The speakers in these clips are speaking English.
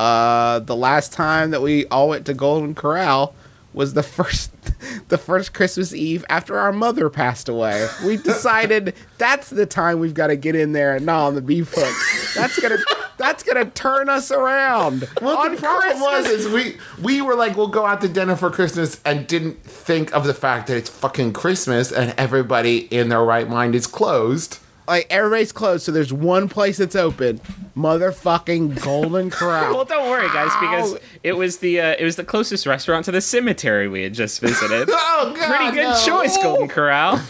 uh, the last time that we all went to Golden Corral was the first the first Christmas Eve after our mother passed away. We decided that's the time we've got to get in there and gnaw on the beef hook. That's gonna that's gonna turn us around. Well, on the problem was is we we were like we'll go out to dinner for Christmas and didn't think of the fact that it's fucking Christmas and everybody in their right mind is closed. Like everybody's closed, so there's one place that's open. Motherfucking Golden Corral. Well, don't worry, guys, because it was the uh, it was the closest restaurant to the cemetery we had just visited. Oh god, Pretty good no. choice, Golden Corral.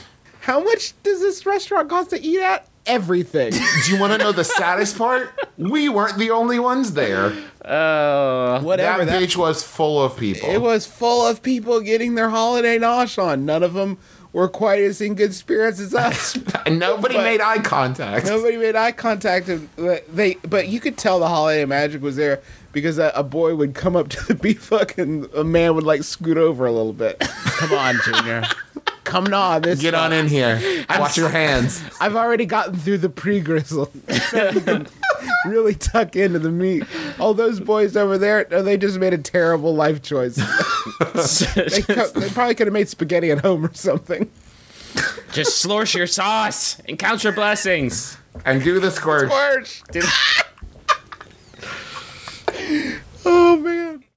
How much does this restaurant cost to eat at? Everything. Do you want to know the saddest part? We weren't the only ones there. Oh, Whatever. that That, beach was full of people. it was full of people getting their holiday nosh on. None of them were quite as in good spirits as us. and nobody But- made eye contact. Nobody made eye contact. And but they, but you could tell the holiday magic was there because a, a boy would come up to the beef hook and a man would like scoot over a little bit. Come on, Junior. Come on, this Get on in here. Wash your hands. I've already gotten through the pre-grizzle. You can really tuck into the meat. All those boys over there, they just made a terrible life choice. They, co- they probably could have made spaghetti at home or something. just slorsh your sauce and count your blessings. And do the squirt. Squirt. Did-